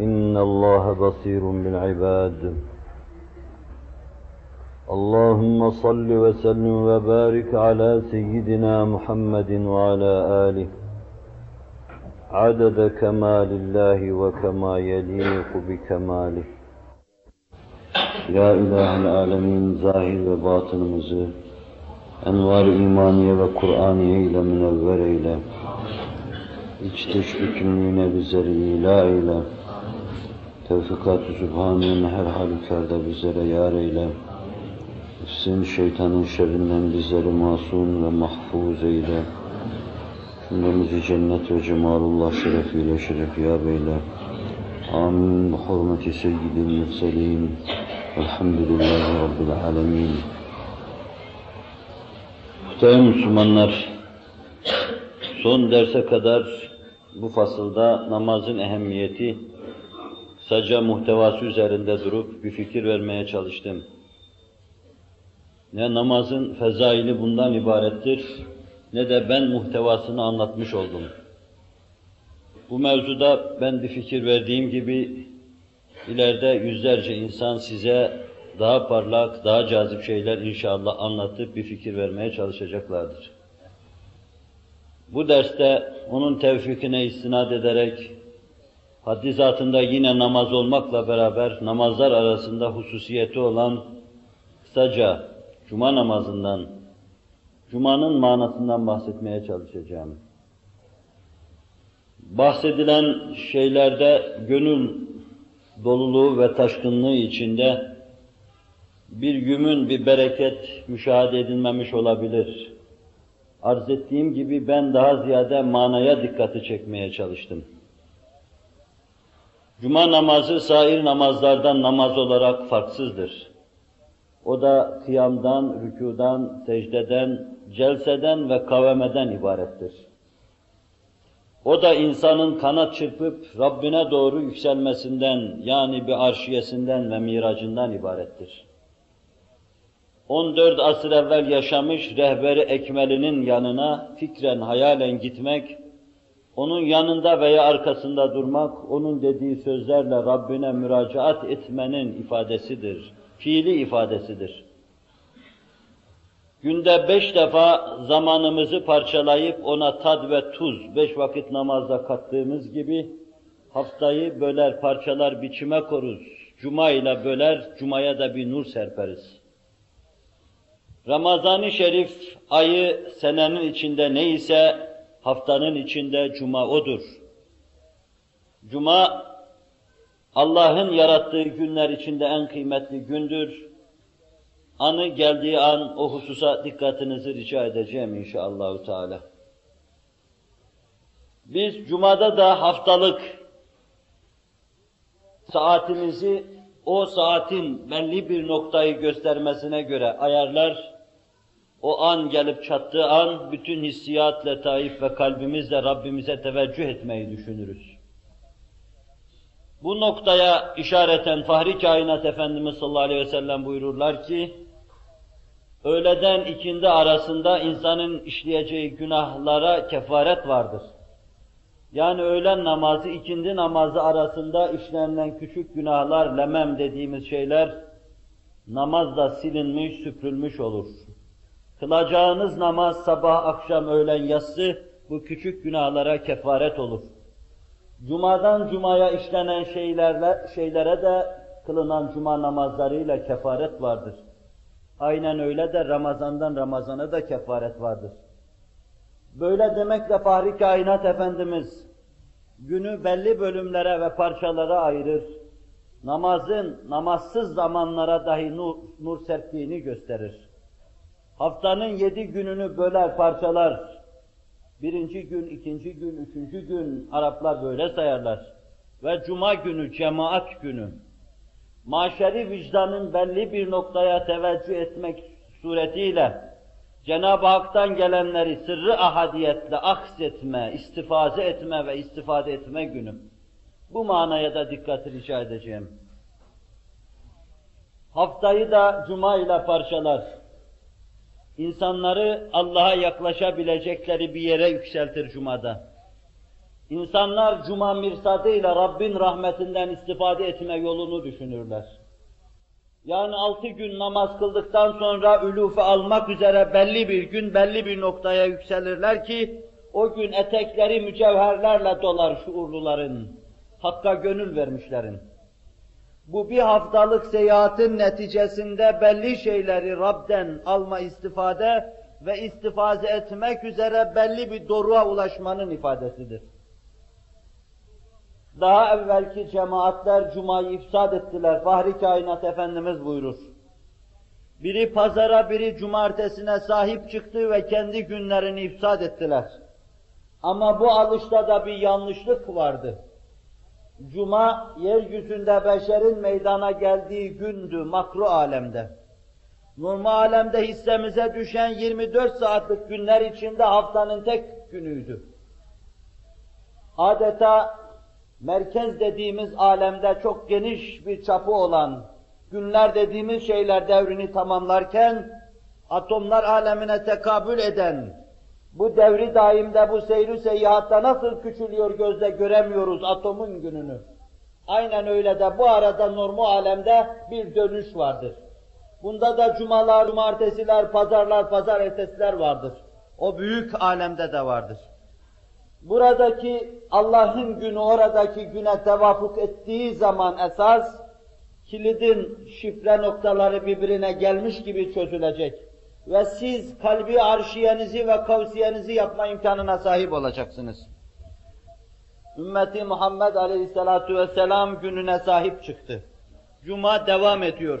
إن الله بصير بالعباد اللهم صل وسلم وبارك على سيدنا محمد وعلى آله عدد كمال الله وكما يليق بكماله Ya İlahel Alemin zahir ve batınımızı envar imaniye ve Kur'aniye ile münevver eyle. İç dış bütünlüğüne bizleri ila eyle. Tevfikat-ı Sübhane'nin her halükarda bizlere yar eyle. Nefsin şeytanın şerrinden bizleri masum ve mahfuz eyle. Cümlemizi cennet ve cemalullah şerefiyle şerefiyab eyle. Amin. Hürmeti seyyidil mürselin. Elhamdülillahi Rabbil alemin. Muhterem Müslümanlar, son derse kadar bu fasılda namazın ehemmiyeti, kısaca muhtevası üzerinde durup bir fikir vermeye çalıştım. Ne namazın fezaili bundan ibarettir, ne de ben muhtevasını anlatmış oldum. Bu mevzuda ben bir fikir verdiğim gibi ileride yüzlerce insan size daha parlak, daha cazip şeyler inşallah anlatıp bir fikir vermeye çalışacaklardır. Bu derste onun tevfikine istinad ederek haddi zatında yine namaz olmakla beraber namazlar arasında hususiyeti olan kısaca cuma namazından, cumanın manasından bahsetmeye çalışacağım. Bahsedilen şeylerde gönül doluluğu ve taşkınlığı içinde bir yümün, bir bereket müşahede edilmemiş olabilir. Arz ettiğim gibi ben daha ziyade manaya dikkati çekmeye çalıştım. Cuma namazı sair namazlardan namaz olarak farksızdır. O da kıyamdan, rükudan, secdeden, celseden ve kavemeden ibarettir. O da insanın kanat çırpıp Rabbine doğru yükselmesinden yani bir arşiyesinden ve miracından ibarettir. 14 asır evvel yaşamış rehberi Ekmeli'nin yanına fikren hayalen gitmek, onun yanında veya arkasında durmak, onun dediği sözlerle Rabbine müracaat etmenin ifadesidir, fiili ifadesidir. Günde beş defa zamanımızı parçalayıp ona tad ve tuz, beş vakit namazda kattığımız gibi haftayı böler, parçalar, biçime koruz. Cuma ile böler, cumaya da bir nur serperiz. Ramazan-ı Şerif ayı senenin içinde neyse haftanın içinde cuma odur. Cuma Allah'ın yarattığı günler içinde en kıymetli gündür. Anı geldiği an o hususa dikkatinizi rica edeceğim inşallahü teala. Biz cumada da haftalık saatimizi o saatin belli bir noktayı göstermesine göre ayarlar, o an gelip çattığı an bütün hissiyat, letaif ve kalbimizle Rabbimize teveccüh etmeyi düşünürüz. Bu noktaya işareten Fahri Kainat Efendimiz sallallahu aleyhi ve sellem buyururlar ki, öğleden ikindi arasında insanın işleyeceği günahlara kefaret vardır. Yani öğlen namazı, ikindi namazı arasında işlenilen küçük günahlar, lemem dediğimiz şeyler, namazla silinmiş, süpürülmüş olur. Kılacağınız namaz sabah, akşam, öğlen, yatsı bu küçük günahlara kefaret olur. Cumadan cumaya işlenen şeylerle, şeylere de kılınan cuma namazlarıyla kefaret vardır. Aynen öyle de Ramazan'dan Ramazan'a da kefaret vardır. Böyle demekle Fahri Kainat Efendimiz günü belli bölümlere ve parçalara ayırır. Namazın namazsız zamanlara dahi nur, nur serptiğini gösterir. Haftanın yedi gününü böler, parçalar. Birinci gün, ikinci gün, üçüncü gün Araplar böyle sayarlar. Ve cuma günü, cemaat günü. Maşeri vicdanın belli bir noktaya teveccüh etmek suretiyle Cenab-ı Hak'tan gelenleri sırrı ahadiyetle aksetme, istifaze etme ve istifade etme günü. Bu manaya da dikkati rica edeceğim. Haftayı da cuma ile parçalar. İnsanları Allah'a yaklaşabilecekleri bir yere yükseltir cumada. İnsanlar cuma mirsadıyla Rabbin rahmetinden istifade etme yolunu düşünürler. Yani altı gün namaz kıldıktan sonra ülufe almak üzere belli bir gün, belli bir noktaya yükselirler ki, o gün etekleri mücevherlerle dolar şuurluların, Hakka gönül vermişlerin. Bu bir haftalık seyahatin neticesinde belli şeyleri Rab'den alma istifade ve istifade etmek üzere belli bir doruğa ulaşmanın ifadesidir. Daha evvelki cemaatler Cuma'yı ifsad ettiler. Fahri Kainat Efendimiz buyurur. Biri pazara, biri cumartesine sahip çıktı ve kendi günlerini ifsad ettiler. Ama bu alışta da bir yanlışlık vardı. Cuma, yeryüzünde beşerin meydana geldiği gündü makru alemde. Normal alemde hissemize düşen 24 saatlik günler içinde haftanın tek günüydü. Adeta merkez dediğimiz alemde çok geniş bir çapı olan, günler dediğimiz şeyler devrini tamamlarken, atomlar alemine tekabül eden, bu devri daimde bu seyri seyyahatta nasıl küçülüyor gözle göremiyoruz atomun gününü. Aynen öyle de bu arada normal alemde bir dönüş vardır. Bunda da cumalar, cumartesiler, pazarlar, pazar ertesiler vardır. O büyük alemde de vardır. Buradaki Allah'ın günü oradaki güne tevafuk ettiği zaman esas, kilidin şifre noktaları birbirine gelmiş gibi çözülecek. Ve siz kalbi arşiyenizi ve kavsiyenizi yapma imkanına sahip olacaksınız. Ümmeti Muhammed Aleyhisselatu Vesselam gününe sahip çıktı. Cuma devam ediyor.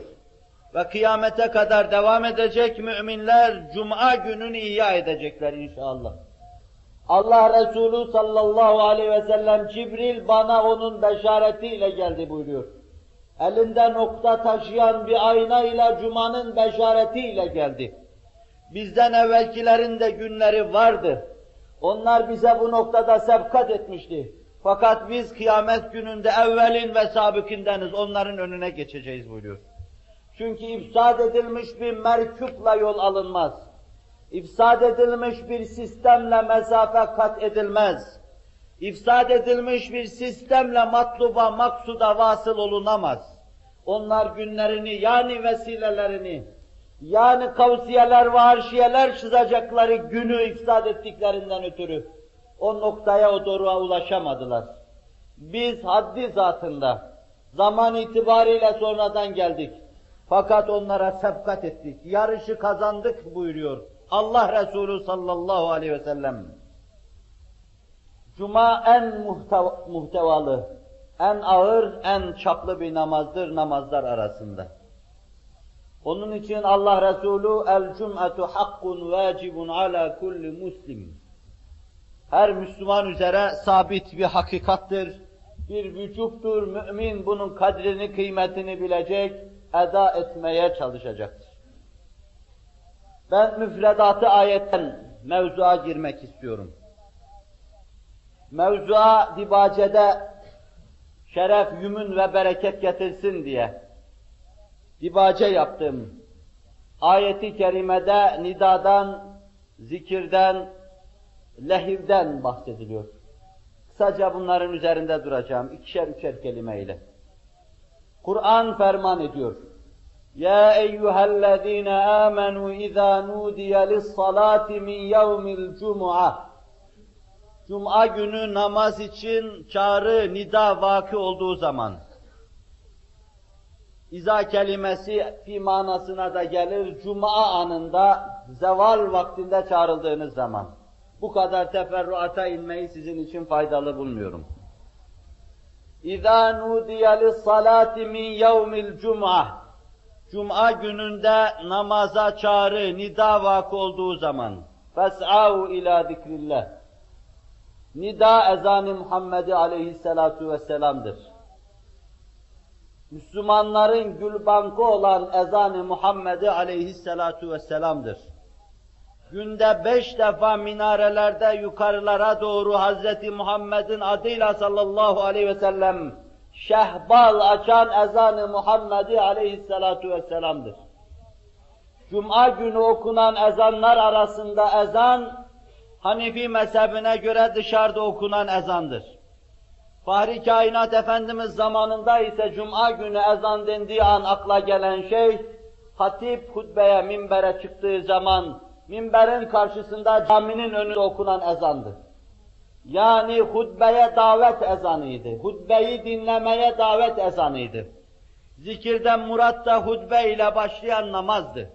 Ve kıyamete kadar devam edecek müminler Cuma gününü ihya edecekler inşallah. Allah Resulü sallallahu aleyhi ve sellem Cibril bana onun beşaretiyle geldi buyuruyor. Elinde nokta taşıyan bir ayna ile Cuma'nın beşaretiyle geldi. Bizden evvelkilerin de günleri vardı. Onlar bize bu noktada sebkat etmişti. Fakat biz kıyamet gününde evvelin ve sabıkindeniz, onların önüne geçeceğiz buyuruyor. Çünkü ifsad edilmiş bir merkupla yol alınmaz İfsad edilmiş bir sistemle mesafe kat edilmez. İfsad edilmiş bir sistemle matluba, maksuda vasıl olunamaz. Onlar günlerini yani vesilelerini, yani kavsiyeler ve arşiyeler çizecekleri günü ifsad ettiklerinden ötürü o noktaya, o doruğa ulaşamadılar. Biz haddi zatında zaman itibariyle sonradan geldik. Fakat onlara sebkat ettik, yarışı kazandık buyuruyor. Allah Resulü sallallahu aleyhi ve sellem. Cuma en muhtevalı, en ağır, en çaplı bir namazdır namazlar arasında. Onun için Allah Resulü el cum'atu hakkun vacibun ala kulli muslim. Her Müslüman üzere sabit bir hakikattir, bir vücuttur. Mümin bunun kadrini, kıymetini bilecek, eda etmeye çalışacaktır. Ben müfredatı ayetten mevzuğa girmek istiyorum. Mevzuğa dibacede şeref, yümün ve bereket getirsin diye dibace yaptım. Ayeti kerimede nidadan, zikirden, lehivden bahsediliyor. Kısaca bunların üzerinde duracağım ikişer üçer kelimeyle. Kur'an ferman ediyor. Ya eyyühellezine amenu izâ nudiye lissalâti min yevmil cum'a. Cuma günü namaz için çağrı, nida vakı olduğu zaman. İza kelimesi fi manasına da gelir, Cuma anında, zeval vaktinde çağrıldığınız zaman. Bu kadar teferruata inmeyi sizin için faydalı bulmuyorum. İza nudiye lis-salati min yevmil cum'a Cuma gününde namaza çağrı, nida vakı olduğu zaman fes'au ila zikrillah. Nida ezan-ı Muhammed'i aleyhissalatu vesselam'dır. Müslümanların gülbankı olan ezan-ı Muhammed'i aleyhissalatu vesselam'dır. Günde beş defa minarelerde yukarılara doğru Hazreti Muhammed'in adıyla sallallahu aleyhi ve sellem şehbal açan ezan-ı Muhammed'i aleyhissalatu vesselam'dır. Cuma günü okunan ezanlar arasında ezan, Hanefi mezhebine göre dışarıda okunan ezandır. Fahri Kainat Efendimiz zamanında ise Cuma günü ezan dendiği an akla gelen şey, hatip hutbeye, minbere çıktığı zaman, minberin karşısında caminin önünde okunan ezandı. Yani hutbeye davet ezanıydı. Hutbeyi dinlemeye davet ezanıydı. Zikirden murat da hutbe ile başlayan namazdı.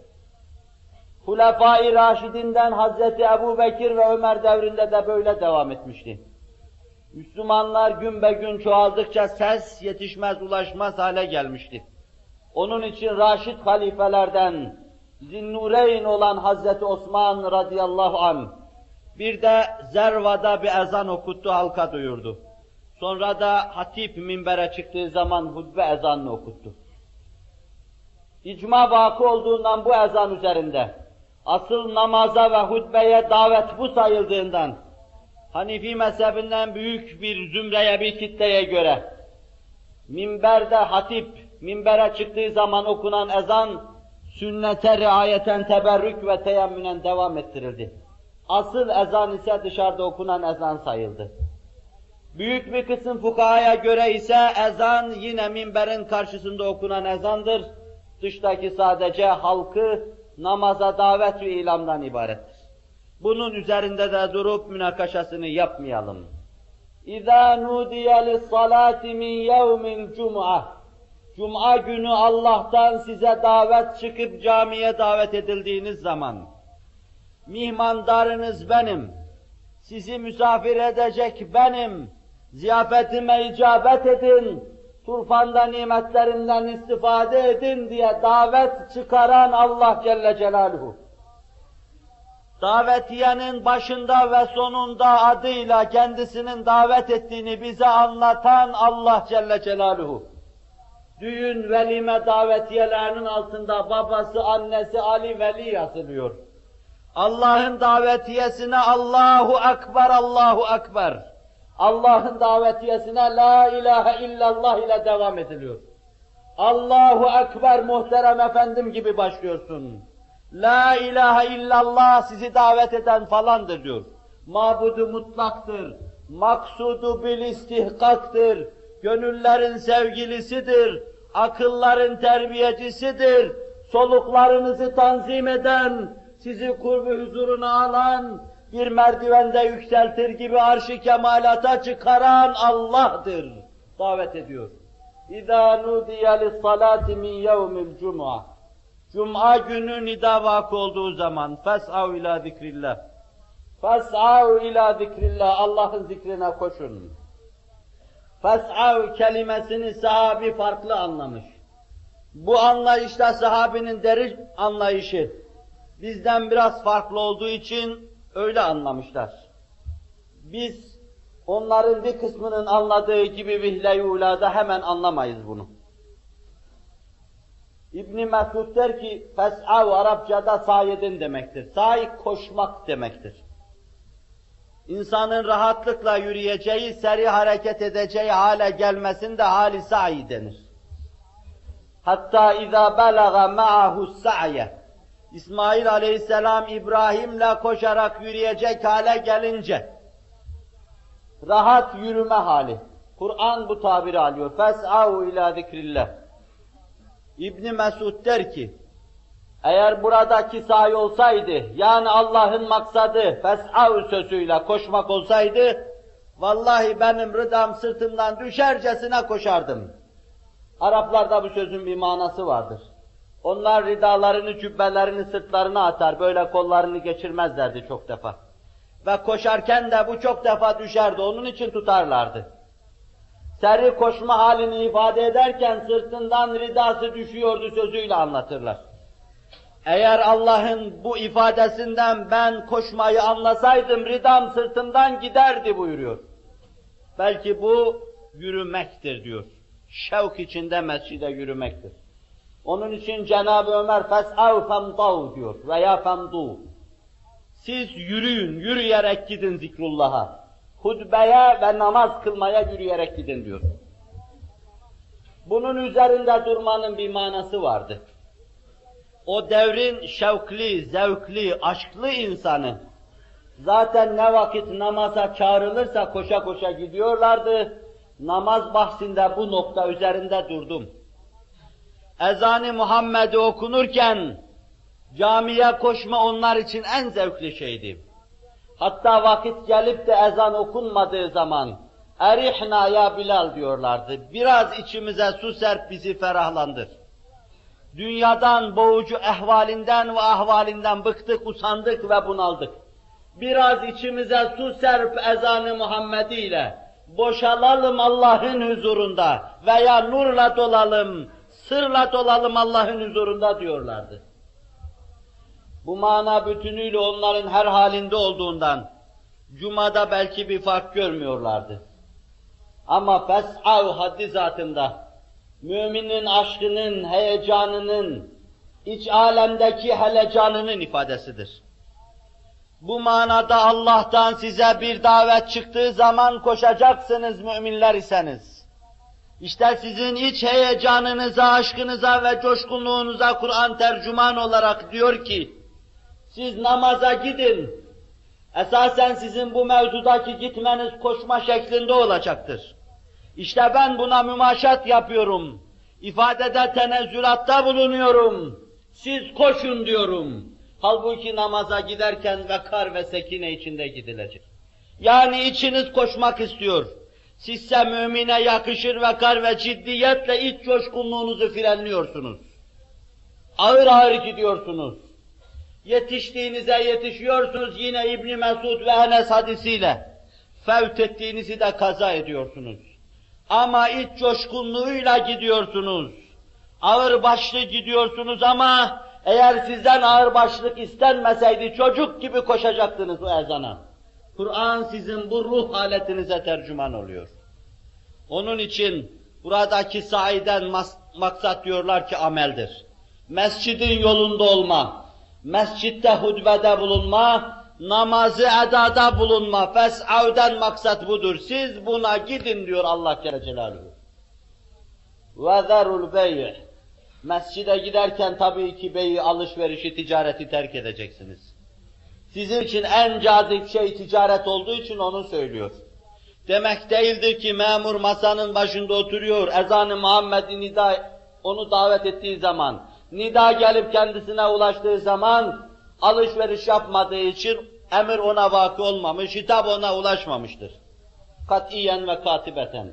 Hulefai Raşidinden Hazreti Ebu Bekir ve Ömer devrinde de böyle devam etmişti. Müslümanlar gün be gün çoğaldıkça ses yetişmez, ulaşmaz hale gelmişti. Onun için Raşid halifelerden Zinnureyn olan Hazreti Osman radıyallahu an bir de Zerva'da bir ezan okuttu, halka duyurdu. Sonra da hatip minbere çıktığı zaman hutbe ezanını okuttu. İcma vakı olduğundan bu ezan üzerinde, asıl namaza ve hutbeye davet bu sayıldığından, Hanifi mezhebinden büyük bir zümreye, bir kitleye göre, minberde hatip, minbere çıktığı zaman okunan ezan, sünnete riayeten teberrük ve teyemmünen devam ettirildi. Asıl ezan ise dışarıda okunan ezan sayıldı. Büyük bir kısım fukahaya göre ise ezan yine minberin karşısında okunan ezandır. Dıştaki sadece halkı namaza davet ve ilamdan ibarettir. Bunun üzerinde de durup münakaşasını yapmayalım. İza nudiye lis-salati min yevmil cum'a Cuma günü Allah'tan size davet çıkıp camiye davet edildiğiniz zaman mihmandarınız benim, sizi misafir edecek benim, ziyafetime icabet edin, turfanda nimetlerinden istifade edin diye davet çıkaran Allah Celle Celaluhu. Davetiyenin başında ve sonunda adıyla kendisinin davet ettiğini bize anlatan Allah Celle Celaluhu. Düğün velime davetiyelerinin altında babası, annesi Ali Veli yazılıyor. Allah'ın davetiyesine Allahu Ekber, Allahu Ekber. Allah'ın davetiyesine La ilahe illallah ile devam ediliyor. Allahu Ekber muhterem efendim gibi başlıyorsun. La ilahe illallah sizi davet eden falandır diyor. Mabudu mutlaktır. Maksudu bil istihkaktır. Gönüllerin sevgilisidir. Akılların terbiyecisidir. Soluklarınızı tanzim eden, sizi kurbu huzuruna alan, bir merdivende yükseltir gibi arşı kemalata çıkaran Allah'tır. Davet ediyor. İzâ nudiye lis-salâti min yevmil cum'a. Cuma günü nida vakı olduğu zaman fes'av ila zikrillah. Fes'av ila zikrillah. Allah'ın zikrine koşun. Fes'av kelimesini sahabi farklı anlamış. Bu anlayışta sahabinin derin anlayışı bizden biraz farklı olduğu için öyle anlamışlar. Biz onların bir kısmının anladığı gibi vihle-i hemen anlamayız bunu. İbn Mesud der ki, fes'av Arapçada sayedin demektir. Say koşmak demektir. İnsanın rahatlıkla yürüyeceği, seri hareket edeceği hale gelmesinde hali sa'i denir. Hatta izâ belaga ma'ahu sa'ye. İsmail aleyhisselam İbrahim'le koşarak yürüyecek hale gelince, rahat yürüme hali. Kur'an bu tabiri alıyor. Fes'av ila zikrillah. İbn Mesud der ki, Eğer buradaki sahi olsaydı, yani Allah'ın maksadı fes'av sözüyle koşmak olsaydı, vallahi benim rıdam sırtımdan düşercesine koşardım. Araplarda bu sözün bir manası vardır. Onlar ridalarını, cübbelerini sırtlarına atar, böyle kollarını geçirmezlerdi çok defa. Ve koşarken de bu çok defa düşerdi, onun için tutarlardı. Seri koşma halini ifade ederken sırtından ridası düşüyordu sözüyle anlatırlar. Eğer Allah'ın bu ifadesinden ben koşmayı anlasaydım ridam sırtımdan giderdi buyuruyor. Belki bu yürümektir diyor. Şevk içinde mescide yürümektir. Onun için Cenab-ı Ömer fes'av femdav diyor veya femdu. Siz yürüyün, yürüyerek gidin zikrullah'a. Hutbeye ve namaz kılmaya yürüyerek gidin diyor. Bunun üzerinde durmanın bir manası vardı. O devrin şevkli, zevkli, aşklı insanı zaten ne vakit namaza çağrılırsa koşa koşa gidiyorlardı. Namaz bahsinde bu nokta üzerinde durdum. Ezan-ı Muhammed'i okunurken camiye koşma onlar için en zevkli şeydi. Hatta vakit gelip de ezan okunmadığı zaman erihna ya Bilal diyorlardı. Biraz içimize su serp bizi ferahlandır. Dünyadan, boğucu ehvalinden ve ahvalinden bıktık, usandık ve bunaldık. Biraz içimize su serp ezanı Muhammedi ile boşalalım Allah'ın huzurunda veya nurla dolalım, sırla dolalım Allah'ın huzurunda diyorlardı. Bu mana bütünüyle onların her halinde olduğundan Cuma'da belki bir fark görmüyorlardı. Ama fes'av haddi zatında müminin aşkının, heyecanının, iç alemdeki helecanının ifadesidir. Bu manada Allah'tan size bir davet çıktığı zaman koşacaksınız müminler iseniz. İşte sizin iç heyecanınıza, aşkınıza ve coşkunluğunuza Kur'an tercüman olarak diyor ki, siz namaza gidin. Esasen sizin bu mevzudaki gitmeniz koşma şeklinde olacaktır. İşte ben buna mümaşat yapıyorum. İfadede tenezzülatta bulunuyorum. Siz koşun diyorum. Halbuki namaza giderken vekar ve sekine içinde gidilecek. Yani içiniz koşmak istiyor. Sizse mümine yakışır vekar ve ciddiyetle iç coşkunluğunuzu frenliyorsunuz. Ağır ağır gidiyorsunuz. Yetiştiğinize yetişiyorsunuz yine İbn Mesud ve Enes hadisiyle. Fevt ettiğinizi de kaza ediyorsunuz. Ama iç coşkunluğuyla gidiyorsunuz. Ağır başlı gidiyorsunuz ama eğer sizden ağır başlık istenmeseydi çocuk gibi koşacaktınız o ezana. Kur'an sizin bu ruh haletinize tercüman oluyor. Onun için buradaki saiden maksat diyorlar ki ameldir. Mescidin yolunda olma, mescitte hutbede bulunma, namazı edada bulunma, fes'avden maksat budur. Siz buna gidin diyor Allah Celle Celaluhu. وَذَرُ الْبَيْعِ Mescide giderken tabii ki beyi, alışverişi, ticareti terk edeceksiniz. Sizin için en cazip şey ticaret olduğu için onu söylüyor. Demek değildir ki memur masanın başında oturuyor, ezanı Muhammed'i nida onu davet ettiği zaman, nida gelip kendisine ulaştığı zaman alışveriş yapmadığı için emir ona vakı olmamış, hitap ona ulaşmamıştır. Katiyen ve katibeten.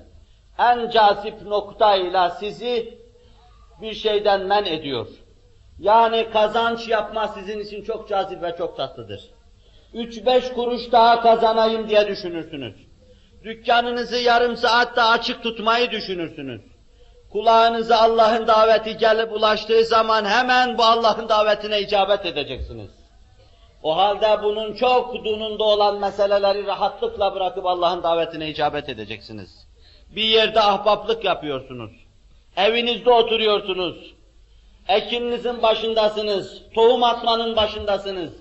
En cazip noktayla sizi bir şeyden men ediyor. Yani kazanç yapma sizin için çok cazip ve çok tatlıdır. Üç beş kuruş daha kazanayım diye düşünürsünüz. Dükkanınızı yarım saatte açık tutmayı düşünürsünüz. Kulağınıza Allah'ın daveti gelip ulaştığı zaman hemen bu Allah'ın davetine icabet edeceksiniz. O halde bunun çok hudununda olan meseleleri rahatlıkla bırakıp Allah'ın davetine icabet edeceksiniz. Bir yerde ahbaplık yapıyorsunuz. Evinizde oturuyorsunuz. Ekininizin başındasınız. Tohum atmanın başındasınız.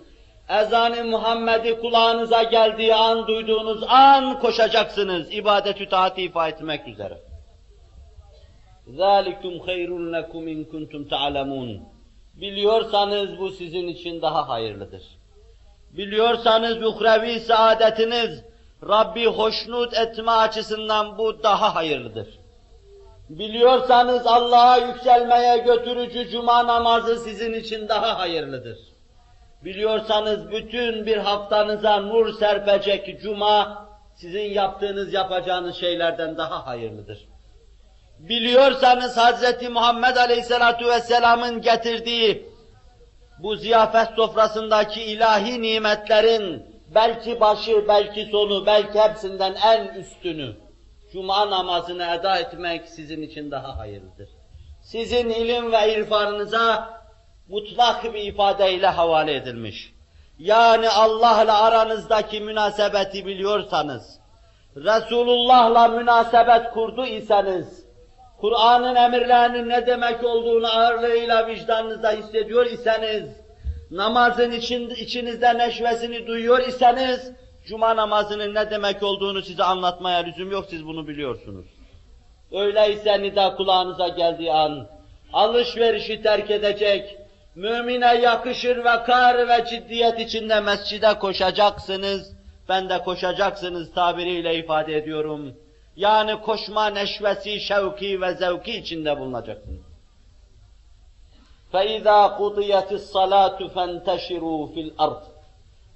Ezan-ı Muhammed'i kulağınıza geldiği an, duyduğunuz an koşacaksınız. İbadet-ü taati ifa etmek üzere. ذَٰلِكُمْ خَيْرٌ لَكُمْ اِنْ كُنْتُمْ تَعْلَمُونَ Biliyorsanız bu sizin için daha hayırlıdır. Biliyorsanız uhrevi saadetiniz, Rabbi hoşnut etme açısından bu daha hayırlıdır. Biliyorsanız Allah'a yükselmeye götürücü cuma namazı sizin için daha hayırlıdır. Biliyorsanız bütün bir haftanıza nur serpecek cuma sizin yaptığınız yapacağınız şeylerden daha hayırlıdır. Biliyorsanız Hz. Muhammed Aleyhisselatu Vesselam'ın getirdiği bu ziyafet sofrasındaki ilahi nimetlerin belki başı, belki sonu, belki hepsinden en üstünü, Cuma namazını eda etmek sizin için daha hayırlıdır. Sizin ilim ve irfanınıza mutlak bir ifadeyle havale edilmiş. Yani Allah'la aranızdaki münasebeti biliyorsanız, Resulullah'la münasebet kurdu iseniz, Kur'an'ın emirlerinin ne demek olduğunu ağırlığıyla vicdanınızda hissediyor iseniz, namazın için, içinizde neşvesini duyuyor iseniz, Cuma namazının ne demek olduğunu size anlatmaya lüzum yok, siz bunu biliyorsunuz. Öyleyse nida kulağınıza geldiği an, alışverişi terk edecek, mümine yakışır ve kar ve ciddiyet içinde mescide koşacaksınız, ben de koşacaksınız tabiriyle ifade ediyorum. Yani koşma neşvesi, şevki ve zevki içinde bulunacaksınız. فَاِذَا قُضِيَتِ الصَّلَاةُ فَانْتَشِرُوا فِي الْأَرْضِ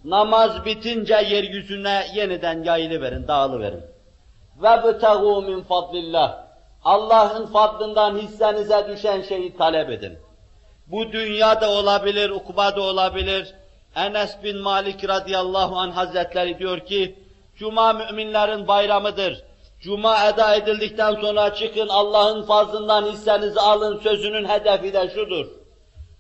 Namaz bitince yeryüzüne yeniden yayılıverin, dağılıverin. وَبْتَغُوا مِنْ فَضْلِ اللّٰهِ Allah'ın fadlından hissenize düşen şeyi talep edin. Bu dünyada olabilir, ukbada olabilir. Enes bin Malik radıyallahu anh hazretleri diyor ki, Cuma müminlerin bayramıdır. Cuma eda edildikten sonra çıkın Allah'ın fazlından hissenizi alın sözünün hedefi de şudur.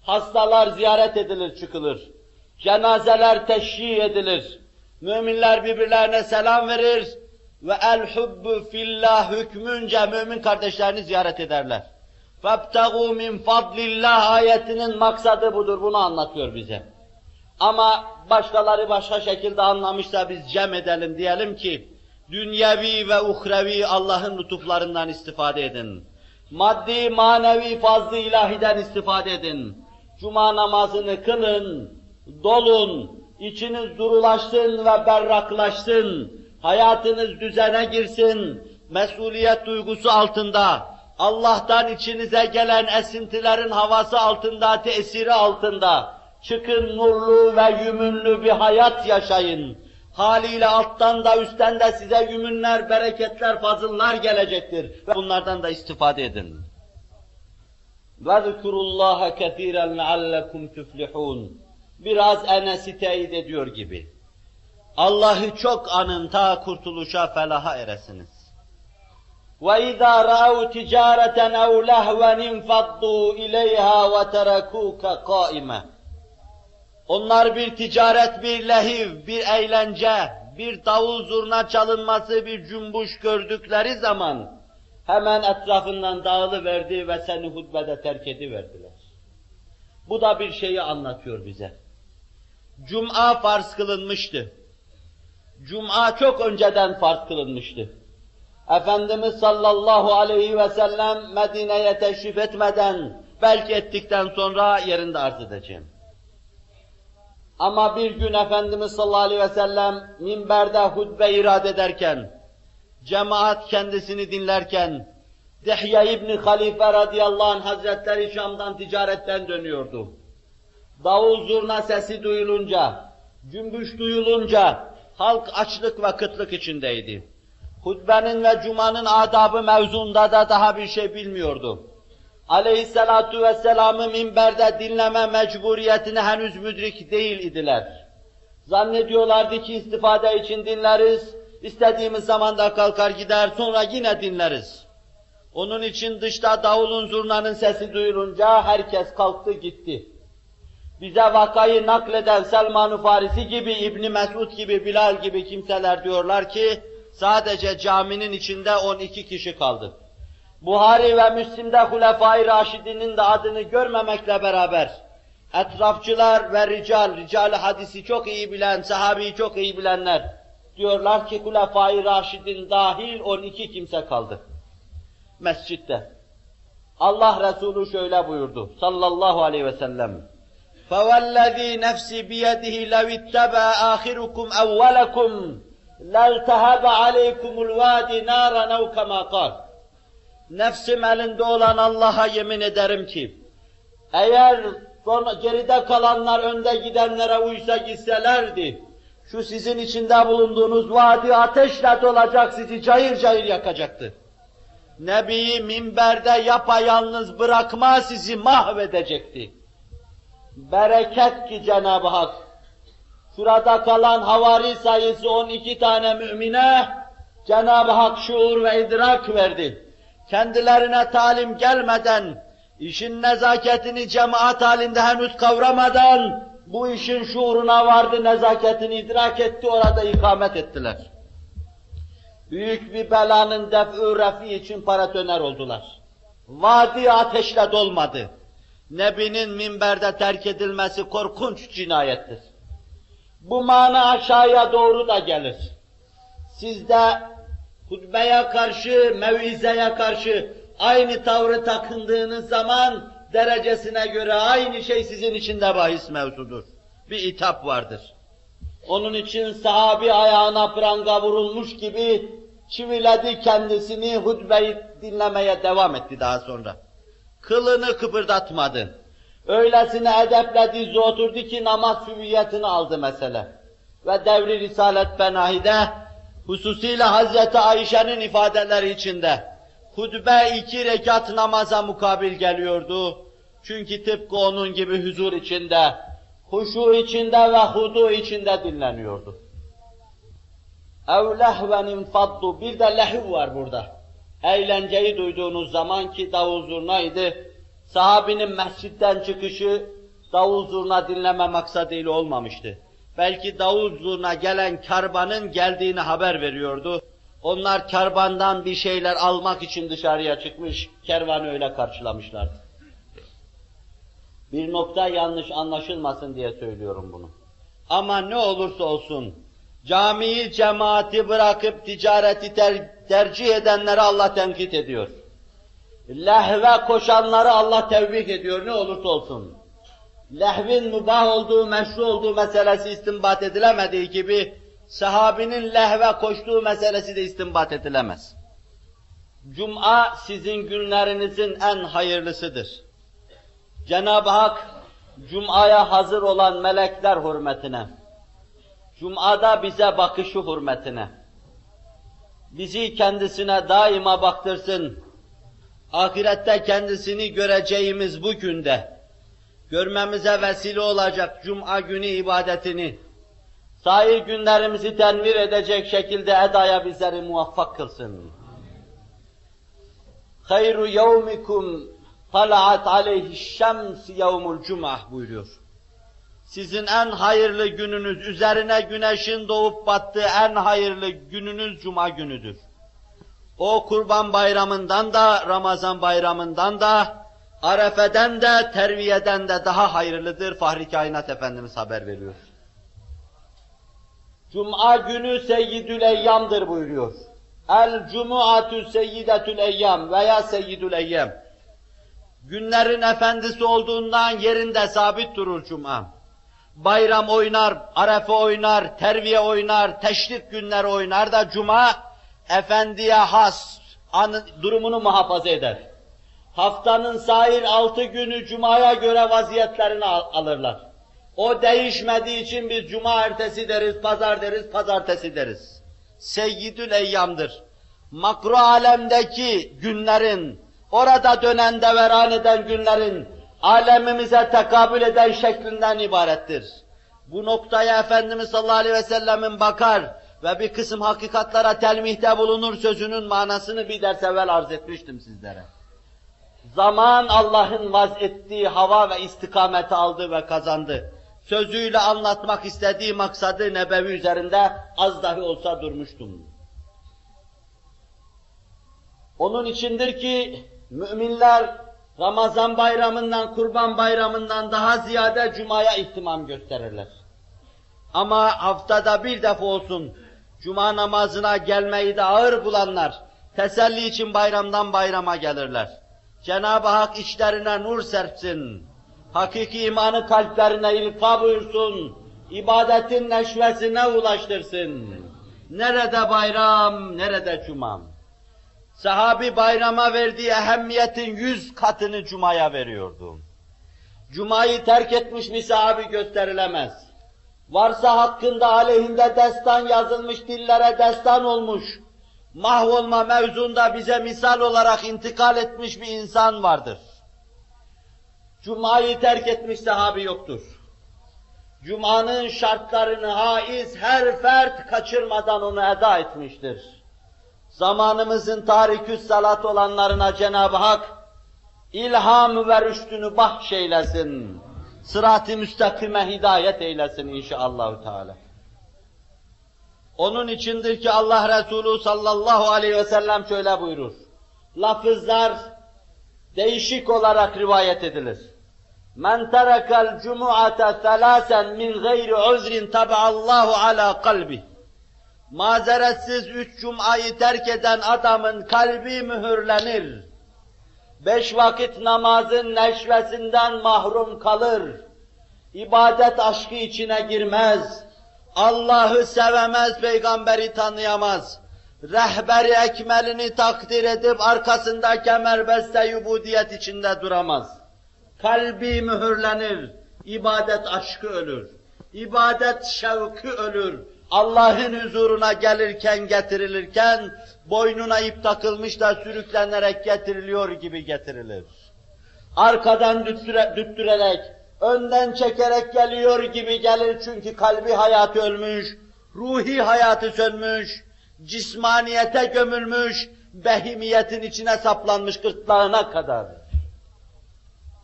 Hastalar ziyaret edilir çıkılır. Cenazeler teşhi edilir. Müminler birbirlerine selam verir ve el hubbu fillah hükmünce mümin kardeşlerini ziyaret ederler. Fabtagu min fadlillah ayetinin maksadı budur. Bunu anlatıyor bize. Ama başkaları başka şekilde anlamışsa biz cem edelim diyelim ki dünyevi ve uhrevi Allah'ın lütuflarından istifade edin. Maddi, manevi fazlı ilahiden istifade edin. Cuma namazını kılın, dolun, içiniz durulaşsın ve berraklaşsın, hayatınız düzene girsin, mesuliyet duygusu altında, Allah'tan içinize gelen esintilerin havası altında, tesiri altında, çıkın nurlu ve yümünlü bir hayat yaşayın. Haliyle alttan da üstten de size yümünler, bereketler, fazıllar gelecektir. Ve bunlardan da istifade edin. وَذْكُرُوا اللّٰهَ كَثِيرًا لَعَلَّكُمْ تُفْلِحُونَ Biraz Enes'i teyit ediyor gibi. Allah'ı çok anın ta kurtuluşa, felaha eresiniz. وَإِذَا رَأَوْا تِجَارَةً اَوْ لَهْوًا اِنْفَضُّوا اِلَيْهَا وَتَرَكُوكَ قَائِمًا onlar bir ticaret, bir lehiv, bir eğlence, bir davul zurna çalınması, bir cumbuş gördükleri zaman hemen etrafından dağılıverdi ve seni hutbede terk ediverdiler. Bu da bir şeyi anlatıyor bize. Cuma farz kılınmıştı. Cuma çok önceden farz kılınmıştı. Efendimiz sallallahu aleyhi ve sellem Medine'ye teşrif etmeden, belki ettikten sonra yerinde arz edeceğim. Ama bir gün Efendimiz sallallahu aleyhi ve sellem minberde hutbe irad ederken, cemaat kendisini dinlerken, Dehya İbni Halife radıyallahu anh hazretleri Şam'dan ticaretten dönüyordu. Davul zurna sesi duyulunca, cümbüş duyulunca, halk açlık ve kıtlık içindeydi. Hutbenin ve cumanın adabı mevzunda da daha bir şey bilmiyordu. Aleyhisselatu vesselam'ı minberde dinleme mecburiyetine henüz müdrik değil idiler. Zannediyorlardı ki istifade için dinleriz, istediğimiz zaman da kalkar gider, sonra yine dinleriz. Onun için dışta davulun zurnanın sesi duyulunca herkes kalktı gitti. Bize vakayı nakleden Selman-ı Farisi gibi, İbni Mesud gibi, Bilal gibi kimseler diyorlar ki, sadece caminin içinde 12 kişi kaldı. Buhari ve Müslim'de Hulefai Raşidinin de adını görmemekle beraber, etrafçılar ve rical, rical hadisi çok iyi bilen, sahabeyi çok iyi bilenler, diyorlar ki Hulefai Raşidin dahil 12 kimse kaldı. Mescitte. Allah Resulü şöyle buyurdu sallallahu aleyhi ve sellem. فَوَالَّذ۪ي نَفْسِ بِيَدِهِ لَوْ اتَّبَى آخِرُكُمْ اَوَّلَكُمْ لَالْتَهَبَ عَلَيْكُمُ الْوَادِ نَارًا اَوْ كَمَا قَالْ nefsim elinde olan Allah'a yemin ederim ki, eğer sonra geride kalanlar önde gidenlere uysa gitselerdi, şu sizin içinde bulunduğunuz vadi ateşle dolacak, sizi cayır cayır yakacaktı. Nebi'yi minberde yapayalnız bırakma sizi mahvedecekti. Bereket ki Cenab-ı Hak, şurada kalan havari sayısı 12 tane mümine, Cenab-ı Hak şuur ve idrak verdi. Kendilerine talim gelmeden, işin nezaketini cemaat halinde henüz kavramadan, bu işin şuuruna vardı, nezaketini idrak etti, orada ikamet ettiler. Büyük bir belanın def'ü refi için paratoner oldular. Vadi ateşle dolmadı. Nebinin minberde terk edilmesi korkunç cinayettir. Bu mana aşağıya doğru da gelir. Sizde hutbeye karşı, mevizeye karşı aynı tavrı takındığınız zaman derecesine göre aynı şey sizin için de bahis mevzudur. Bir itap vardır. Onun için sahabi ayağına pranga vurulmuş gibi çiviledi kendisini, hutbeyi dinlemeye devam etti daha sonra. Kılını kıpırdatmadı. Öylesine edeple dizi oturdu ki namaz hüviyetini aldı mesele. Ve devri Risalet Benahi'de, hususiyle Hazreti Ayşe'nin ifadeleri içinde, hutbe iki rekat namaza mukabil geliyordu. Çünkü tıpkı onun gibi huzur içinde, huşu içinde ve hudu içinde dinleniyordu. اَوْ لَهْوَنٍ فَضُّ Bir de lehiv var burada. Eğlenceyi duyduğunuz zaman ki davul zurnaydı, sahabinin mescitten çıkışı davul zurna dinleme maksadıyla olmamıştı. Belki davul zurna gelen kervanın geldiğini haber veriyordu. Onlar kervandan bir şeyler almak için dışarıya çıkmış, kervanı öyle karşılamışlardı. Bir nokta yanlış anlaşılmasın diye söylüyorum bunu. Ama ne olursa olsun, camiyi, cemaati bırakıp ticareti ter tercih edenleri Allah tenkit ediyor. Lehve koşanları Allah tevbik ediyor ne olursa olsun. Lehvin mübah olduğu, meşru olduğu meselesi istinbat edilemediği gibi, sahabinin lehve koştuğu meselesi de istinbat edilemez. Cuma sizin günlerinizin en hayırlısıdır. Cenab-ı Hak, Cuma'ya hazır olan melekler hürmetine, Cuma'da bize bakışı hürmetine, bizi kendisine daima baktırsın, ahirette kendisini göreceğimiz bu günde, görmemize vesile olacak Cuma günü ibadetini, sair günlerimizi tenvir edecek şekilde edaya bizleri muvaffak kılsın. Hayru yevmikum talaat aleyhi şems yevmul cum'ah buyuruyor. Sizin en hayırlı gününüz, üzerine güneşin doğup battığı en hayırlı gününüz cuma günüdür. O kurban bayramından da, Ramazan bayramından da, Arefe'den de, Terviye'den de daha hayırlıdır. Fahri Kainat Efendimiz haber veriyor. Cuma günü seyyidül eyyamdır buyuruyor. El cumuatü seyyidetül eyyam veya seyyidül eyyam. Günlerin efendisi olduğundan yerinde sabit durur cuma. Bayram oynar, arefe oynar, terviye oynar, teşrik günleri oynar da cuma efendiye has anı, durumunu muhafaza eder. Haftanın sair altı günü cumaya göre vaziyetlerini al alırlar. O değişmediği için biz cuma ertesi deriz, pazar deriz, pazartesi deriz. Seyyidül eyyamdır. Makro alemdeki günlerin, orada dönen deveran eden günlerin, alemimize tekabül eden şeklinden ibarettir. Bu noktaya Efendimiz sallallahu aleyhi ve sellemin bakar ve bir kısım hakikatlara telmihte bulunur sözünün manasını bir ders evvel arz etmiştim sizlere. Zaman Allah'ın vaz ettiği hava ve istikameti aldı ve kazandı. Sözüyle anlatmak istediği maksadı nebevi üzerinde az dahi olsa durmuştum. Onun içindir ki müminler Ramazan bayramından, kurban bayramından daha ziyade Cuma'ya ihtimam gösterirler. Ama haftada bir defa olsun Cuma namazına gelmeyi de ağır bulanlar, teselli için bayramdan bayrama gelirler. Cenab-ı Hak içlerine nur serpsin, hakiki imanı kalplerine ilka buyursun, ibadetin neşvesine ulaştırsın. Nerede bayram, nerede cuma? sahabi bayrama verdiği ehemmiyetin yüz katını Cuma'ya veriyordu. Cuma'yı terk etmiş bir sahabi gösterilemez. Varsa hakkında aleyhinde destan yazılmış, dillere destan olmuş, mahvolma mevzunda bize misal olarak intikal etmiş bir insan vardır. Cuma'yı terk etmiş sahabi yoktur. Cuma'nın şartlarını haiz her fert kaçırmadan onu eda etmiştir. Zamanımızın tarikü salat olanlarına Cenab-ı Hak ilham ve rüştünü bahşeylesin. Sırat-ı müstakime hidayet eylesin inşallah Teala. Onun içindir ki Allah Resulü sallallahu aleyhi ve sellem şöyle buyurur. Lafızlar değişik olarak rivayet edilir. Men terekal cumu'ate thalâsen min gayri uzrin tab'allahu ala kalbi. Mazeretsiz üç cumayı terk eden adamın kalbi mühürlenir. Beş vakit namazın neşvesinden mahrum kalır. İbadet aşkı içine girmez. Allah'ı sevemez, peygamberi tanıyamaz. Rehberi ekmelini takdir edip arkasında kemerbeste yubudiyet içinde duramaz. Kalbi mühürlenir, ibadet aşkı ölür. İbadet şevki ölür. Allah'ın huzuruna gelirken, getirilirken, boynuna ip takılmış da sürüklenerek getiriliyor gibi getirilir. Arkadan düttüre, düttürerek, önden çekerek geliyor gibi gelir çünkü kalbi hayatı ölmüş, ruhi hayatı sönmüş, cismaniyete gömülmüş, behimiyetin içine saplanmış gırtlağına kadar.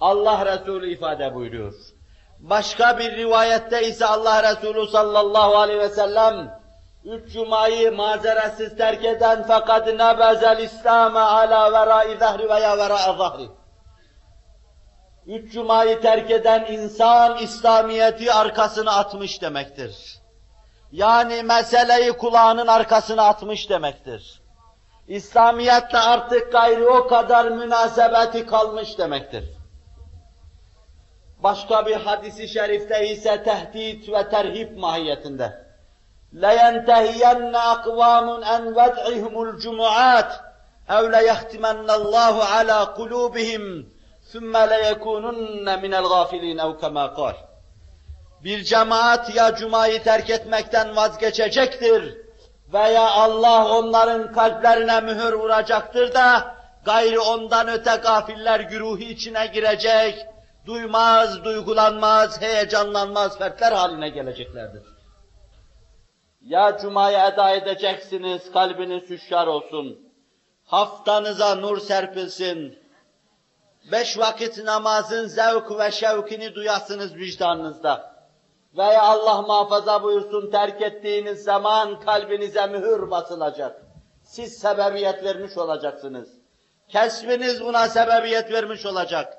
Allah Resulü ifade buyuruyor. Başka bir rivayette ise Allah Resulü sallallahu aleyhi ve sellem üç cumayı mazeretsiz terk eden fakat nebezel İslam'a ala verai zahri veya vera'a zahri. Üç cumayı terk eden insan İslamiyeti arkasına atmış demektir. Yani meseleyi kulağının arkasına atmış demektir. İslamiyetle artık gayri o kadar münasebeti kalmış demektir. Başka bir hadisi şerifte ise tehdit ve terhip mahiyetinde. لَيَنْتَهِيَنَّ أَقْوَامٌ أَنْ وَدْعِهُمُ الْجُمُعَاتِ اَوْ لَيَخْتِمَنَّ اللّٰهُ عَلَى قُلُوبِهِمْ ثُمَّ لَيَكُونُنَّ مِنَ الْغَافِلِينَ اَوْ كَمَا قَالَ Bir cemaat ya cumayı terk etmekten vazgeçecektir veya Allah onların kalplerine mühür vuracaktır da gayri ondan öte gafiller güruhi içine girecek, duymaz, duygulanmaz, heyecanlanmaz fertler haline geleceklerdir. Ya Cuma'yı eda edeceksiniz, kalbiniz hüşyar olsun. Haftanıza nur serpilsin. Beş vakit namazın zevk ve şevkini duyasınız vicdanınızda. Veya Allah muhafaza buyursun terk ettiğiniz zaman kalbinize mühür basılacak. Siz sebebiyet vermiş olacaksınız. Kesbiniz buna sebebiyet vermiş olacak.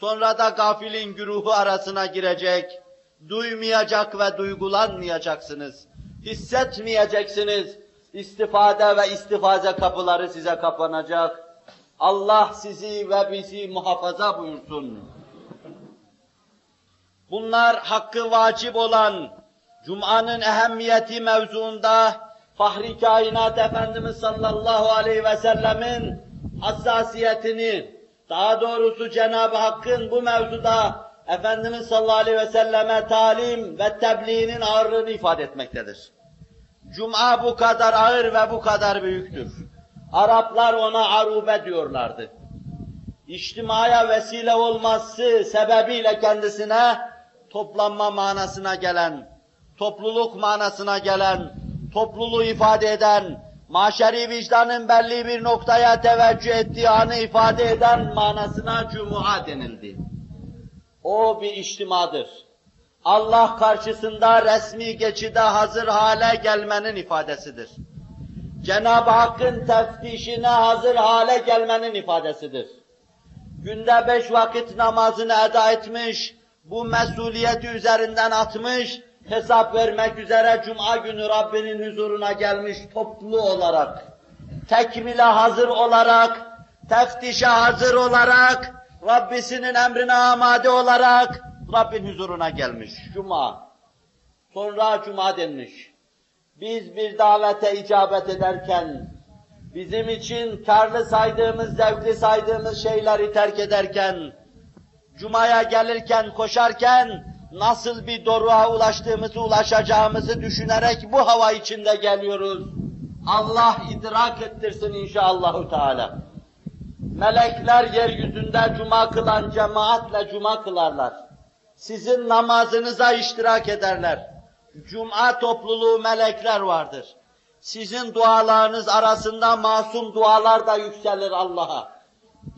Sonra da gafilin güruhu arasına girecek, duymayacak ve duygulanmayacaksınız. Hissetmeyeceksiniz. İstifade ve istifaze kapıları size kapanacak. Allah sizi ve bizi muhafaza buyursun. Bunlar hakkı vacip olan Cuma'nın ehemmiyeti mevzuunda Fahri Kainat Efendimiz sallallahu aleyhi ve sellemin hassasiyetini, daha doğrusu Cenab-ı Hakk'ın bu mevzuda Efendimiz sallallahu aleyhi ve selleme talim ve tebliğinin ağırlığını ifade etmektedir. Cuma bu kadar ağır ve bu kadar büyüktür. Araplar ona arube diyorlardı. İçtimaya vesile olması sebebiyle kendisine toplanma manasına gelen, topluluk manasına gelen, topluluğu ifade eden, maşeri vicdanın belli bir noktaya teveccüh ettiği anı ifade eden manasına cumua denildi. O bir içtimadır. Allah karşısında resmi geçide hazır hale gelmenin ifadesidir. Cenab-ı Hakk'ın teftişine hazır hale gelmenin ifadesidir. Günde beş vakit namazını eda etmiş, bu mesuliyeti üzerinden atmış, hesap vermek üzere Cuma günü Rabbinin huzuruna gelmiş toplu olarak, tekmile hazır olarak, teftişe hazır olarak, Rabbisinin emrine amade olarak Rabbin huzuruna gelmiş. Cuma. Sonra Cuma denmiş. Biz bir davete icabet ederken, bizim için karlı saydığımız, zevkli saydığımız şeyleri terk ederken, Cuma'ya gelirken, koşarken, nasıl bir doruğa ulaştığımızı, ulaşacağımızı düşünerek bu hava içinde geliyoruz. Allah idrak ettirsin inşallahü teala. Melekler yeryüzünde cuma kılan cemaatle cuma kılarlar. Sizin namazınıza iştirak ederler. Cuma topluluğu melekler vardır. Sizin dualarınız arasında masum dualar da yükselir Allah'a.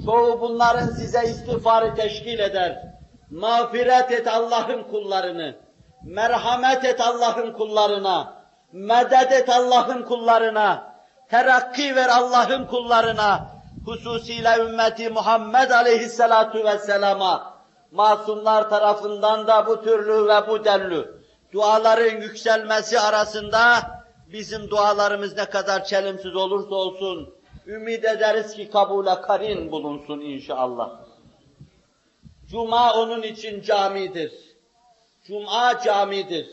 Çoğu bunların size istiğfarı teşkil eder. Mağfiret et Allah'ın kullarını. Merhamet et Allah'ın kullarına. Medet et Allah'ın kullarına. Terakki ver Allah'ın kullarına. Hususiyle ümmeti Muhammed aleyhissalatu vesselama. Masumlar tarafından da bu türlü ve bu denli duaların yükselmesi arasında bizim dualarımız ne kadar çelimsiz olursa olsun, ümid ederiz ki kabule karin bulunsun inşallah. Cuma onun için camidir. Cuma camidir.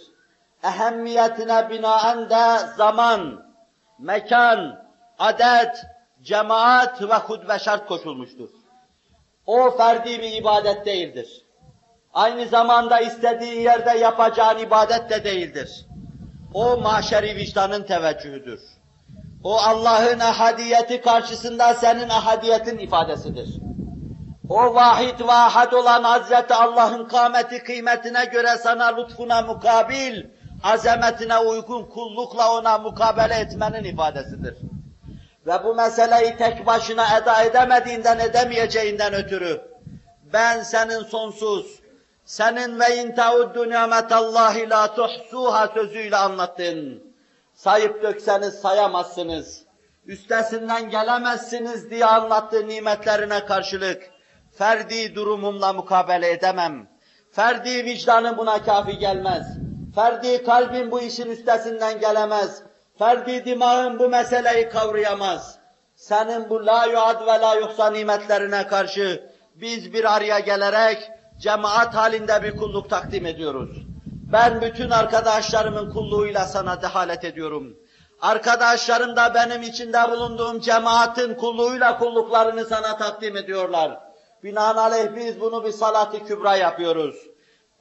Ehemmiyetine binaen de zaman, mekan, adet, cemaat ve hutbe şart koşulmuştur. O ferdi bir ibadet değildir. Aynı zamanda istediği yerde yapacağın ibadet de değildir. O mahşeri vicdanın teveccühüdür. O Allah'ın ahadiyeti karşısında senin ahadiyetin ifadesidir. O vahid ve olan Hazreti Allah'ın kâmeti kıymetine göre sana lütfuna mukabil, azametine uygun kullukla ona mukabele etmenin ifadesidir. Ve bu meseleyi tek başına eda edemediğinden edemeyeceğinden ötürü ben senin sonsuz, senin ve in tauddu nimetallahi la tuhsuha sözüyle anlattın. Sayıp dökseniz sayamazsınız. Üstesinden gelemezsiniz diye anlattığı nimetlerine karşılık ferdi durumumla mukabele edemem. Ferdi vicdanım buna kafi gelmez. Ferdi kalbim bu işin üstesinden gelemez. Ferdi dimağım bu meseleyi kavrayamaz. Senin bu la yuad ve la yuhsa nimetlerine karşı biz bir araya gelerek cemaat halinde bir kulluk takdim ediyoruz. Ben bütün arkadaşlarımın kulluğuyla sana dehalet ediyorum. Arkadaşlarım da benim içinde bulunduğum cemaatin kulluğuyla kulluklarını sana takdim ediyorlar. Binaenaleyh biz bunu bir salat-ı kübra yapıyoruz.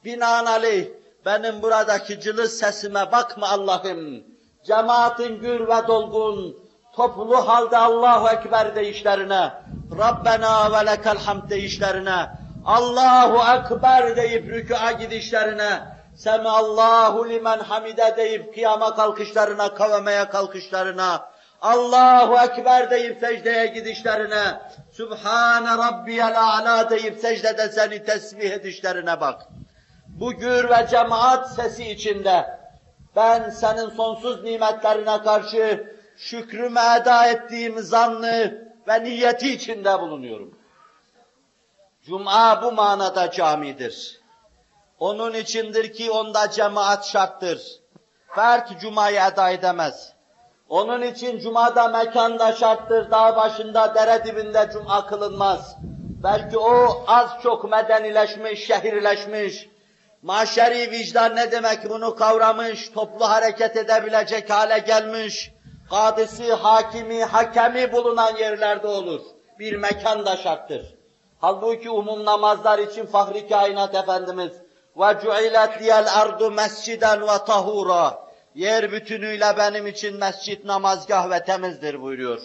Binaenaleyh benim buradaki cılız sesime bakma Allah'ım. Cemaatin gür ve dolgun, toplu halde Allahu Ekber deyişlerine, Rabbena ve lekel hamd deyişlerine, Allahu Ekber deyip rükûa gidişlerine, Allahu limen hamide deyip kıyama kalkışlarına, kavamaya kalkışlarına, Allahu Ekber deyip secdeye gidişlerine, Sübhane Rabbiyel A'la deyip secdede seni tesbih edişlerine bak. Bu gür ve cemaat sesi içinde ben senin sonsuz nimetlerine karşı şükrümü eda ettiğim zannı ve niyeti içinde bulunuyorum. Cuma bu manada camidir. Onun içindir ki onda cemaat şarttır. Fert cumayı eda edemez. Onun için cumada mekanda şarttır, dağ başında, dere dibinde cuma kılınmaz. Belki o az çok medenileşmiş, şehirleşmiş, maşeri vicdan ne demek bunu kavramış, toplu hareket edebilecek hale gelmiş, kadisi, hakimi, hakemi bulunan yerlerde olur. Bir mekan da şarttır. Halbuki umum namazlar için Fahri Kainat Efendimiz ve cu'ilet diyel ardu mesciden ve tahura. Yer bütünüyle benim için mescit, namazgah ve temizdir buyuruyor.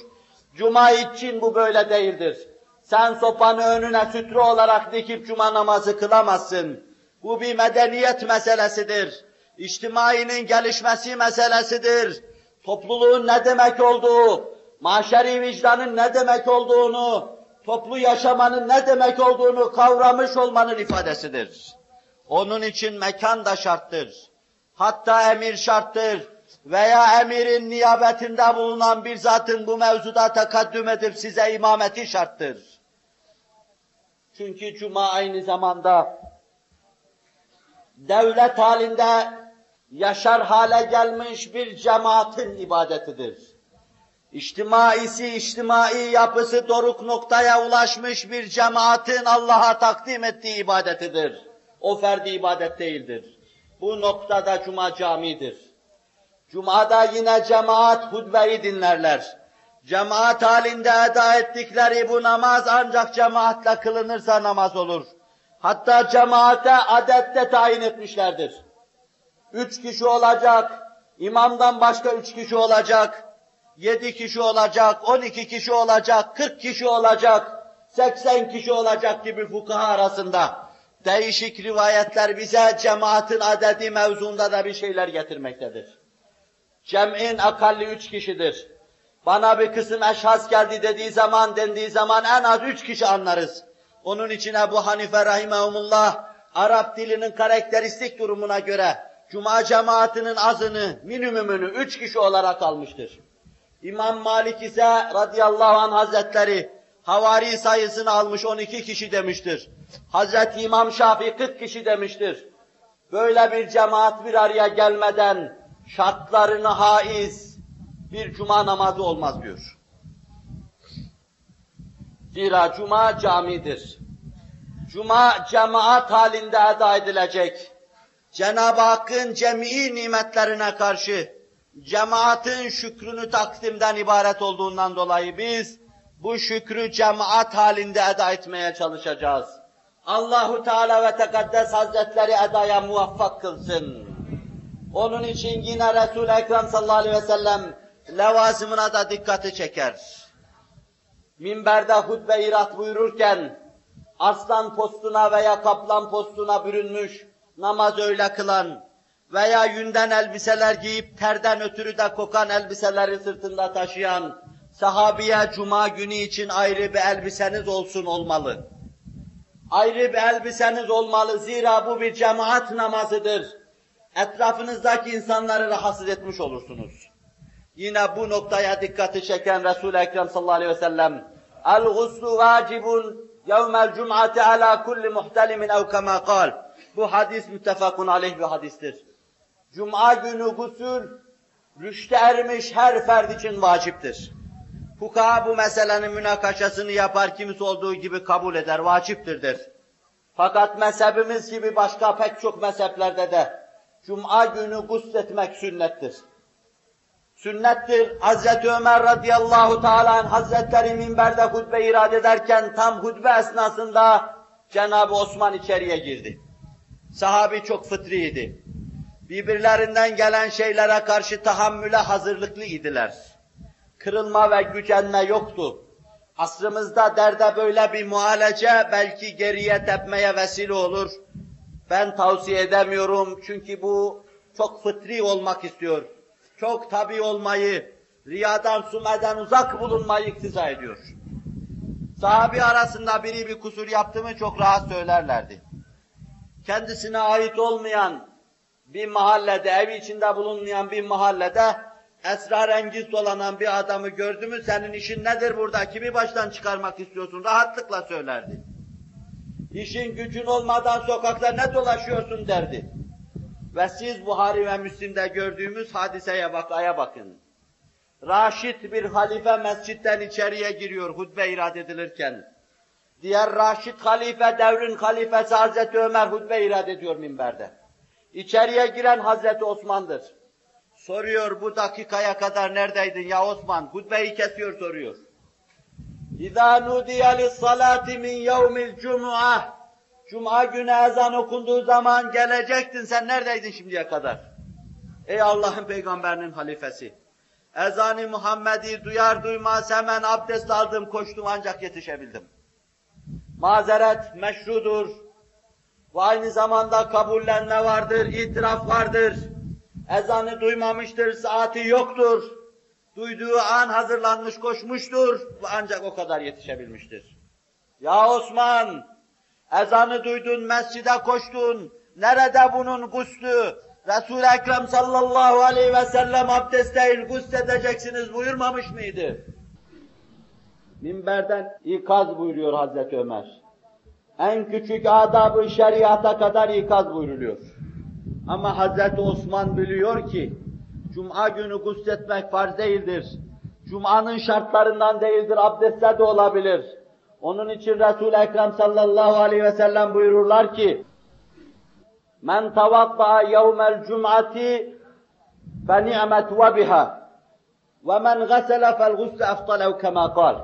Cuma için bu böyle değildir. Sen sopanı önüne sütre olarak dikip cuma namazı kılamazsın. Bu bir medeniyet meselesidir. İçtimainin gelişmesi meselesidir. Topluluğun ne demek olduğu, maşeri vicdanın ne demek olduğunu, toplu yaşamanın ne demek olduğunu kavramış olmanın ifadesidir. Onun için mekan da şarttır. Hatta emir şarttır. Veya emirin niyabetinde bulunan bir zatın bu mevzuda tekaddüm edip size imameti şarttır. Çünkü cuma aynı zamanda devlet halinde yaşar hale gelmiş bir cemaatin ibadetidir. İçtimaisi, içtimai yapısı doruk noktaya ulaşmış bir cemaatin Allah'a takdim ettiği ibadetidir. O ferdi ibadet değildir. Bu noktada Cuma camidir. Cuma'da yine cemaat hutbeyi dinlerler. Cemaat halinde eda ettikleri bu namaz ancak cemaatle kılınırsa namaz olur. Hatta cemaate adette tayin etmişlerdir. Üç kişi olacak, imamdan başka üç kişi olacak, yedi kişi olacak, on iki kişi olacak, kırk kişi olacak, seksen kişi olacak gibi fukaha arasında değişik rivayetler bize cemaatin adedi mevzunda da bir şeyler getirmektedir. Cem'in akalli üç kişidir. Bana bir kısım eşhas geldi dediği zaman, dendiği zaman en az üç kişi anlarız. Onun için Ebu Hanife rahimahumullah, Arap dilinin karakteristik durumuna göre Cuma cemaatinin azını, minimumunu üç kişi olarak almıştır. İmam Malik ise radıyallahu anh hazretleri havari sayısını almış 12 kişi demiştir. Hazreti İmam Şafii 40 kişi demiştir. Böyle bir cemaat bir araya gelmeden şartlarını haiz bir cuma namazı olmaz diyor. Zira cuma camidir. Cuma cemaat halinde eda edilecek. Cenab-ı Hakk'ın cem'i nimetlerine karşı cemaatin şükrünü takdimden ibaret olduğundan dolayı biz bu şükrü cemaat halinde eda etmeye çalışacağız. Allahu Teala ve Tekaddes Hazretleri edaya muvaffak kılsın. Onun için yine Resul-i Ekrem sallallahu aleyhi ve sellem levazımına da dikkati çeker. Minberde hutbe irat buyururken aslan postuna veya kaplan postuna bürünmüş, namaz öyle kılan veya yünden elbiseler giyip terden ötürü de kokan elbiseleri sırtında taşıyan sahabiye cuma günü için ayrı bir elbiseniz olsun olmalı. Ayrı bir elbiseniz olmalı zira bu bir cemaat namazıdır. Etrafınızdaki insanları rahatsız etmiş olursunuz. Yine bu noktaya dikkati çeken Resul-i Ekrem sallallahu aleyhi ve sellem El-guslu vacibun yevmel cum'ati ala kulli muhtelimin ev kal. Bu hadis müttefakun aleyh bir hadistir. Cuma günü gusül, rüşte ermiş her ferd için vaciptir. Fukaha bu meselenin münakaşasını yapar, kimisi olduğu gibi kabul eder, vaciptir der. Fakat mezhebimiz gibi başka pek çok mezheplerde de Cuma günü gusletmek sünnettir. Sünnettir. Hazreti Ömer radıyallahu teala hazretleri minberde hutbe irade ederken tam hutbe esnasında Cenab-ı Osman içeriye girdi. Sahabi çok fıtriydi. Birbirlerinden gelen şeylere karşı tahammüle hazırlıklı idiler. Kırılma ve gücenme yoktu. Asrımızda derde böyle bir muhalece belki geriye tepmeye vesile olur. Ben tavsiye edemiyorum çünkü bu çok fıtri olmak istiyor. Çok tabi olmayı, riyadan, sumeden uzak bulunmayı iktiza ediyor. Sahabi arasında biri bir kusur yaptı mı çok rahat söylerlerdi. Kendisine ait olmayan bir mahallede, ev içinde bulunmayan bir mahallede esrarengiz dolanan bir adamı gördü mü senin işin nedir burada, kimi baştan çıkarmak istiyorsun rahatlıkla söylerdi. İşin gücün olmadan sokakta ne dolaşıyorsun derdi. Ve siz Buhari ve Müslim'de gördüğümüz hadiseye vakaya bakın. Raşid bir halife mescitten içeriye giriyor hutbe irad edilirken. Diğer Raşid halife, devrin halifesi Hazreti Ömer hutbe irad ediyor minberde. İçeriye giren Hazreti Osman'dır. Soruyor bu dakikaya kadar neredeydin ya Osman? Hutbeyi kesiyor soruyor. İzâ nudiye lissalâti min yevmil cum'ah. Cuma günü ezan okunduğu zaman gelecektin sen neredeydin şimdiye kadar? Ey Allah'ın peygamberinin halifesi. Ezanı Muhammed'i duyar duymaz hemen abdest aldım koştum ancak yetişebildim. Mazeret meşrudur. Ve aynı zamanda kabullenme vardır, itiraf vardır. Ezanı duymamıştır, saati yoktur. Duyduğu an hazırlanmış koşmuştur ve ancak o kadar yetişebilmiştir. Ya Osman, ezanı duydun, mescide koştun, nerede bunun guslü? Resul-i Ekrem sallallahu aleyhi ve sellem abdest değil, gusledeceksiniz buyurmamış mıydı? Minberden ikaz buyuruyor Hazreti Ömer en küçük adab-ı şeriata kadar ikaz buyruluyor. Ama Hz. Osman biliyor ki, Cuma günü gusletmek farz değildir. Cuma'nın şartlarından değildir, abdestle de olabilir. Onun için Resul Ekrem sallallahu aleyhi ve sellem buyururlar ki, Men tavatta yevmel cum'ati fe ni'met ve biha ve men gasele fel gusle eftalev kema kal.